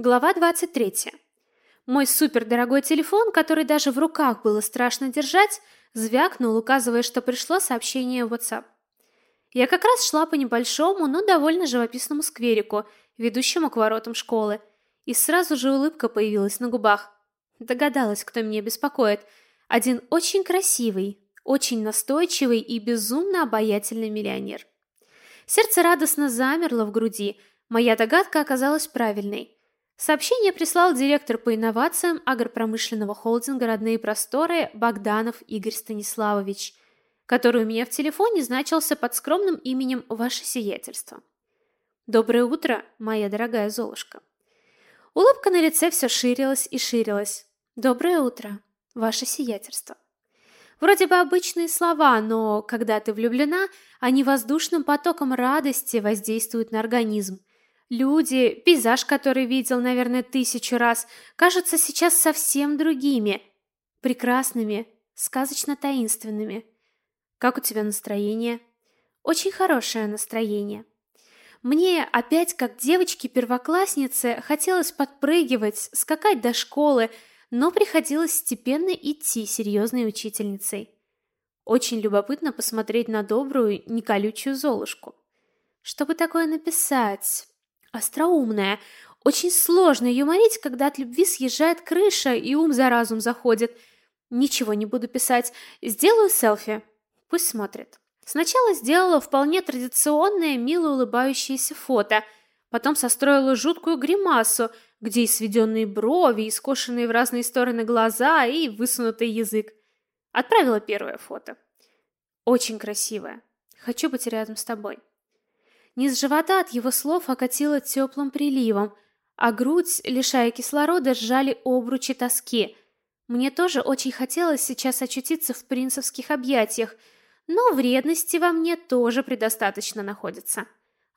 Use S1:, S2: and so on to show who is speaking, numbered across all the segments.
S1: Глава 23. Мой супердорогой телефон, который даже в руках было страшно держать, звякнул, указывая, что пришло сообщение в WhatsApp. Я как раз шла по небольшому, но довольно живописному скверику, ведущему к воротам школы, и сразу же улыбка появилась на губах. Догадалась, кто меня беспокоит. Один очень красивый, очень настойчивый и безумно обаятельный миллионер. Сердце радостно замерло в груди. Моя догадка оказалась правильной. Сообщение прислал директор по инновациям агропромышленного холдинга «Родные просторы» Богданов Игорь Станиславович, который у меня в телефоне значился под скромным именем «Ваше сиятельство». Доброе утро, моя дорогая Золушка. Улыбка на лице все ширилась и ширилась. Доброе утро, ваше сиятельство. Вроде бы обычные слова, но когда ты влюблена, они воздушным потоком радости воздействуют на организм, Люди, пейзаж, который видел, наверное, тысячу раз, кажутся сейчас совсем другими, прекрасными, сказочно-таинственными. Как у тебя настроение? Очень хорошее настроение. Мне опять, как девочке-первокласснице, хотелось подпрыгивать, скакать до школы, но приходилось степенно идти серьезной учительницей. Очень любопытно посмотреть на добрую, неколючую Золушку. Чтобы такое написать? Остроумная. Очень сложно юморить, когда от любви съезжает крыша и ум за разум заходит. Ничего не буду писать. Сделаю селфи. Пусть смотрит. Сначала сделала вполне традиционное, мило улыбающееся фото. Потом состроила жуткую гримасу, где и сведенные брови, и скошенные в разные стороны глаза, и высунутый язык. Отправила первое фото. Очень красивое. Хочу быть рядом с тобой. Низ живота от его слов окатило теплым приливом, а грудь, лишая кислорода, сжали обручи тоски. Мне тоже очень хотелось сейчас очутиться в принцевских объятиях, но вредности во мне тоже предостаточно находится.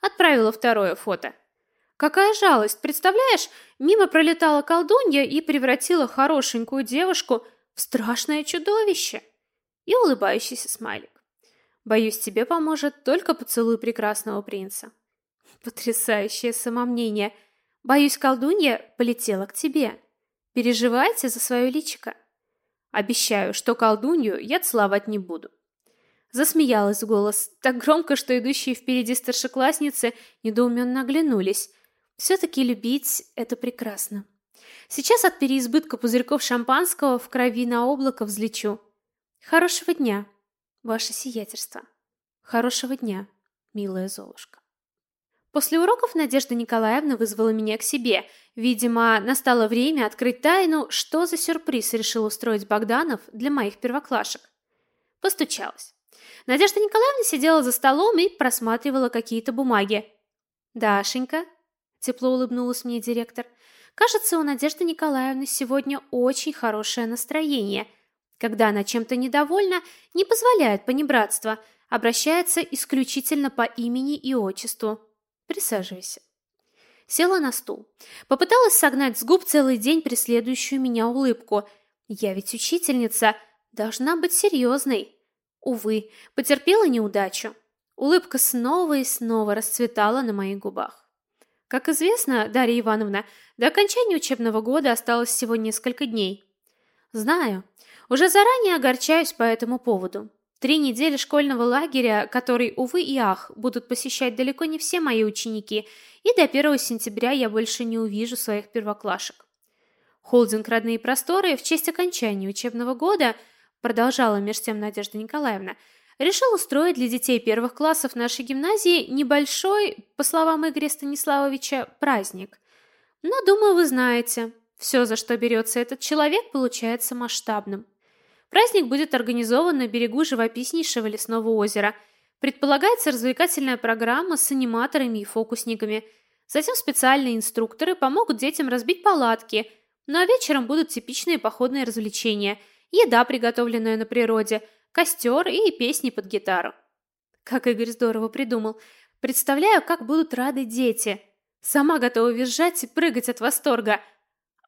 S1: Отправила второе фото. Какая жалость, представляешь? Мимо пролетала колдунья и превратила хорошенькую девушку в страшное чудовище. И улыбающийся смайлик. Боюсь, тебе поможет только поцелуй прекрасного принца. Потрясающее самомнение. Боюсь, колдунья полетела к тебе. Переживайте за свое личико. Обещаю, что колдунью я целовать не буду. Засмеялась в голос, так громко, что идущие впереди старшеклассницы недоуменно оглянулись. Все-таки любить – это прекрасно. Сейчас от переизбытка пузырьков шампанского в крови на облако взлечу. Хорошего дня! Ваше сиятельство. Хорошего дня, милая Золушка. После уроков Надежда Николаевна вызвала меня к себе. Видимо, настало время открыть тайну, что за сюрприз решил устроить Богданов для моих первоклашек. Постучалась. Надежда Николаевна сидела за столом и просматривала какие-то бумаги. «Дашенька», — тепло улыбнулась мне директор, — «кажется, у Надежды Николаевны сегодня очень хорошее настроение». Когда она чем-то недовольна, не позволяет понебратства, обращается исключительно по имени и отчеству. Присаживайся. Села на стул. Попыталась согнать с губ целый день преследующую меня улыбку. Я ведь учительница, должна быть серьезной. Увы, потерпела неудачу. Улыбка снова и снова расцветала на моих губах. Как известно, Дарья Ивановна, до окончания учебного года осталось всего несколько дней. Знаю, уже заранее огорчаюсь по этому поводу. Три недели школьного лагеря, который, увы и ах, будут посещать далеко не все мои ученики, и до 1 сентября я больше не увижу своих первоклашек. Холдинг «Родные просторы» в честь окончания учебного года, продолжала меж тем Надежда Николаевна, решил устроить для детей первых классов нашей гимназии небольшой, по словам Игоря Станиславовича, праздник. Но, думаю, вы знаете, все, за что берется этот человек, получается масштабным. Праздник будет организован на берегу живописнейшего лесного озера. Предполагается развлекательная программа с аниматорами и фокусниками. Затем специальные инструкторы помогут детям разбить палатки. Ну а вечером будут типичные походные развлечения. Еда, приготовленная на природе, костер и песни под гитару. Как Игорь здорово придумал. Представляю, как будут рады дети. Сама готова визжать и прыгать от восторга.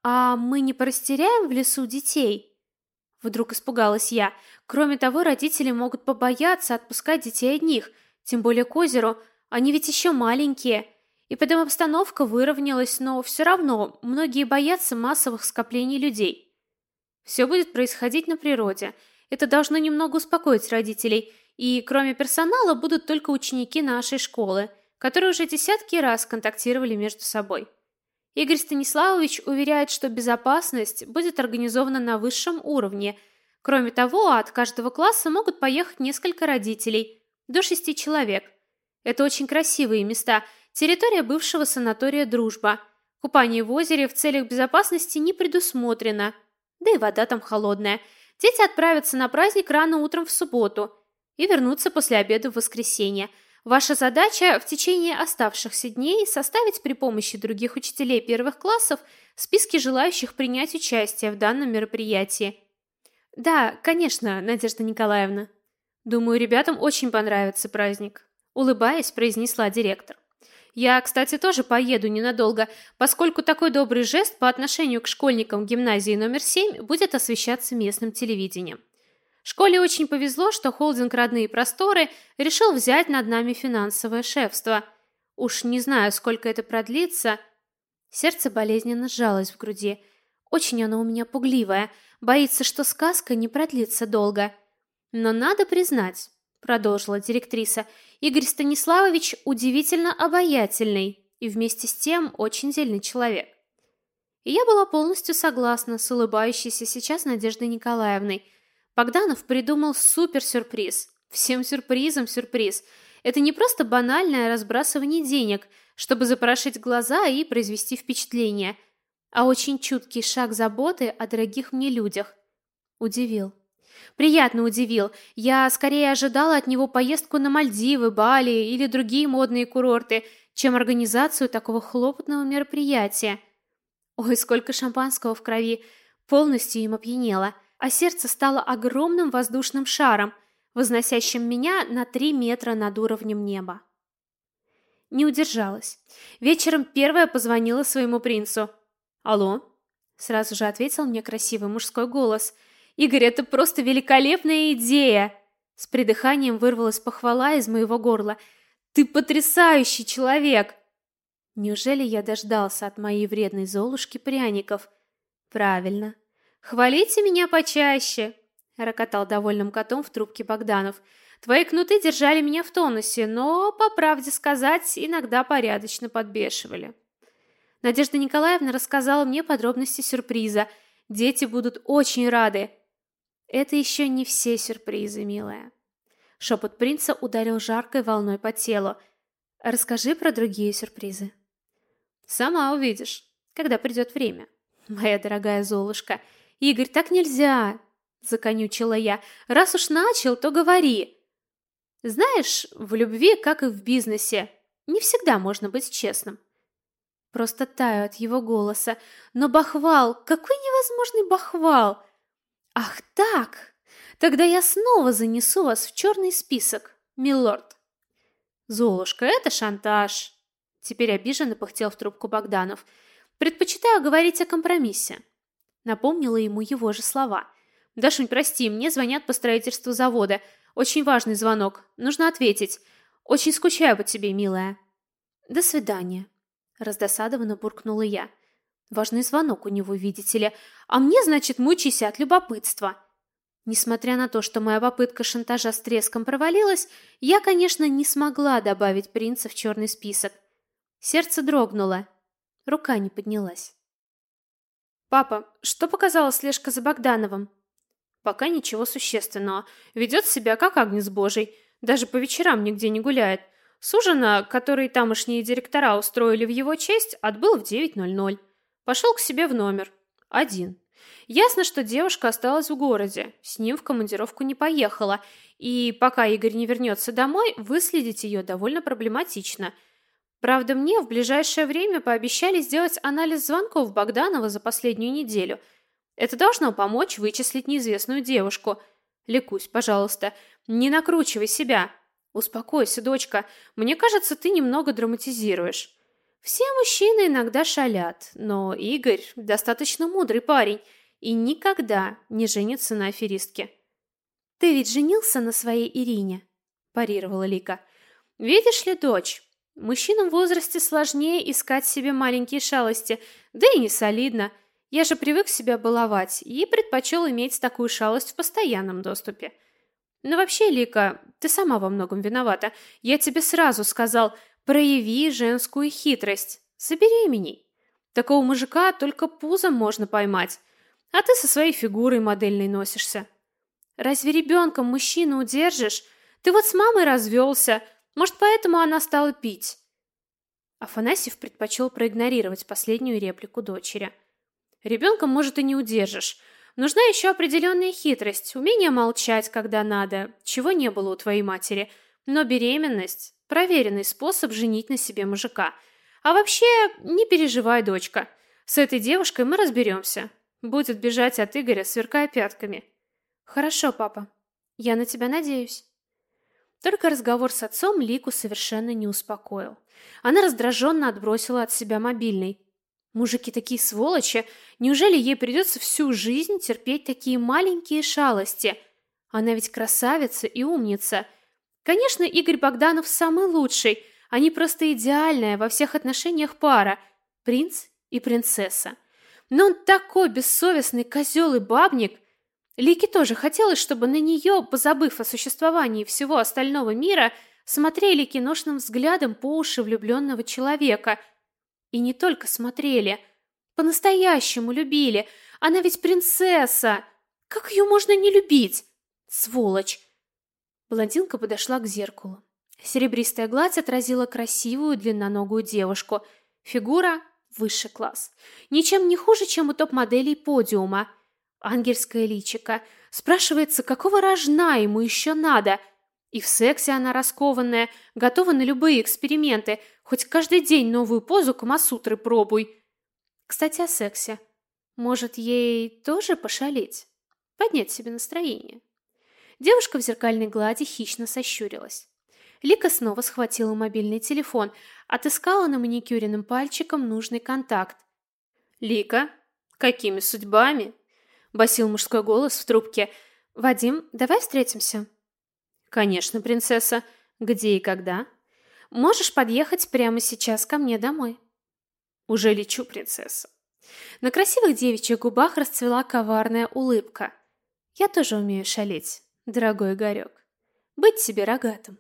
S1: А мы не порастеряем в лесу детей? Вдруг испугалась я. Кроме того, родители могут побояться отпускать детей одних, тем более к озеру. Они ведь еще маленькие. И потом обстановка выровнялась, но все равно многие боятся массовых скоплений людей. Все будет происходить на природе. Это должно немного успокоить родителей. И кроме персонала будут только ученики нашей школы, которые уже десятки раз контактировали между собой. Игорь Станиславович уверяет, что безопасность будет организована на высшем уровне. Кроме того, от каждого класса могут поехать несколько родителей, до шести человек. Это очень красивые места, территория бывшего санатория «Дружба». Купание в озере в целях безопасности не предусмотрено, да и вода там холодная. Дети отправятся на праздник рано утром в субботу и вернутся после обеда в воскресенье – Ваша задача в течение оставшихся дней составить при помощи других учителей первых классов списки желающих принять участие в данном мероприятии. Да, конечно, Надежда Николаевна. Думаю, ребятам очень понравится праздник, улыбаясь, произнесла директор. Я, кстати, тоже поеду ненадолго, поскольку такой добрый жест по отношению к школьникам гимназии номер 7 будет освещаться местным телевидением. Школе очень повезло, что холдинг «Родные просторы» решил взять над нами финансовое шефство. Уж не знаю, сколько это продлится. Сердце болезненно сжалось в груди. Очень оно у меня пугливое, боится, что сказка не продлится долго. Но надо признать, продолжила директриса, Игорь Станиславович удивительно обаятельный и вместе с тем очень дельный человек. И я была полностью согласна с улыбающейся сейчас Надеждой Николаевной – Богданов придумал супер-сюрприз. Всем сюрпризом сюрприз. Это не просто банальное разбрасывание денег, чтобы запорошить глаза и произвести впечатление, а очень чуткий шаг заботы о дорогих мне людях. Удивил. Приятно удивил. Я скорее ожидала от него поездку на Мальдивы, Бали или другие модные курорты, чем организацию такого хлопотного мероприятия. Ой, сколько шампанского в крови. Полностью им опьянела а сердце стало огромным воздушным шаром, возносящим меня на три метра над уровнем неба. Не удержалась. Вечером первая позвонила своему принцу. «Алло?» Сразу же ответил мне красивый мужской голос. «Игорь, это просто великолепная идея!» С придыханием вырвалась похвала из моего горла. «Ты потрясающий человек!» Неужели я дождался от моей вредной Золушки пряников? Правильно. «Хвалите меня почаще!» — рокотал довольным котом в трубке Богданов. «Твои кнуты держали меня в тонусе, но, по правде сказать, иногда порядочно подбешивали». Надежда Николаевна рассказала мне подробности сюрприза. Дети будут очень рады. Это еще не все сюрпризы, милая. Шепот принца ударил жаркой волной по телу. Расскажи про другие сюрпризы. Сама увидишь, когда придет время, моя дорогая Золушка. Игорь, так нельзя, законючила я. Раз уж начал, то говори. Знаешь, в любви, как и в бизнесе, не всегда можно быть честным. Просто таю от его голоса. Но бахвал, какой невозможный бахвал! Ах так! Тогда я снова занесу вас в черный список, милорд. Золушка, это шантаж. Теперь обиженно пыхтел в трубку Богданов. Предпочитаю говорить о компромиссе. Напомнила ему его же слова. «Дашунь, прости, мне звонят по строительству завода. Очень важный звонок. Нужно ответить. Очень скучаю по тебе, милая». «До свидания», — раздосадованно буркнула я. «Важный звонок у него, видите ли. А мне, значит, мучайся от любопытства». Несмотря на то, что моя попытка шантажа с треском провалилась, я, конечно, не смогла добавить принца в черный список. Сердце дрогнуло. Рука не поднялась. «Папа, что показала слежка за Богдановым?» «Пока ничего существенного. Ведет себя как агнец божий. Даже по вечерам нигде не гуляет. Сужена, который тамошние директора устроили в его честь, отбыл в 9.00. Пошел к себе в номер. Один. Ясно, что девушка осталась в городе, с ним в командировку не поехала, и пока Игорь не вернется домой, выследить ее довольно проблематично – Правда, мне в ближайшее время пообещали сделать анализ звонков Богданова за последнюю неделю. Это должно помочь вычислить неизвестную девушку. Ликусь, пожалуйста, не накручивай себя. Успокойся, дочка. Мне кажется, ты немного драматизируешь. Все мужчины иногда шалят, но Игорь достаточно мудрый парень и никогда не женится на аферистке. Ты ведь женился на своей Ирине, парировала Лика. Видишь ли, дочь, Мужчинам в возрасте сложнее искать себе маленькие шалости, да и не солидно. Я же привык себя баловать и предпочел иметь такую шалость в постоянном доступе. Но вообще, Лика, ты сама во многом виновата. Я тебе сразу сказал, прояви женскую хитрость. Забеременей. Такого мужика только пузом можно поймать. А ты со своей фигурой модельной носишься. Разве ребенком мужчину удержишь? Ты вот с мамой развелся. Может, поэтому она стала пить?» Афанасьев предпочел проигнорировать последнюю реплику дочери. «Ребенка, может, и не удержишь. Нужна еще определенная хитрость, умение молчать, когда надо, чего не было у твоей матери. Но беременность – проверенный способ женить на себе мужика. А вообще, не переживай, дочка. С этой девушкой мы разберемся. Будет бежать от Игоря, сверкая пятками». «Хорошо, папа. Я на тебя надеюсь». Только разговор с отцом Лику совершенно не успокоил. Она раздраженно отбросила от себя мобильный. Мужики такие сволочи, неужели ей придется всю жизнь терпеть такие маленькие шалости? Она ведь красавица и умница. Конечно, Игорь Богданов самый лучший, они просто идеальная во всех отношениях пара, принц и принцесса. Но он такой бессовестный козел и бабник, Лике тоже хотелось, чтобы на нее, позабыв о существовании всего остального мира, смотрели киношным взглядом по уши влюбленного человека. И не только смотрели, по-настоящему любили. Она ведь принцесса. Как ее можно не любить? Сволочь. Блондинка подошла к зеркалу. Серебристая гладь отразила красивую длинноногую девушку. Фигура высший класс. Ничем не хуже, чем у топ-моделей подиума – ангельское личико. Спрашивается, какого рожна ему еще надо? И в сексе она раскованная, готова на любые эксперименты, хоть каждый день новую позу Камасутры пробуй. Кстати, о сексе. Может, ей тоже пошалить? Поднять себе настроение? Девушка в зеркальной глади хищно сощурилась. Лика снова схватила мобильный телефон, отыскала на маникюренным пальчиком нужный контакт. «Лика, какими судьбами?» Басил мужской голос в трубке. Вадим, давай встретимся. Конечно, принцесса. Где и когда? Можешь подъехать прямо сейчас ко мне домой. Уже лечу, принцесса. На красивых девичьих губах расцвела коварная улыбка. Я тоже умею шалить, дорогой Игорек. Быть себе рогатым.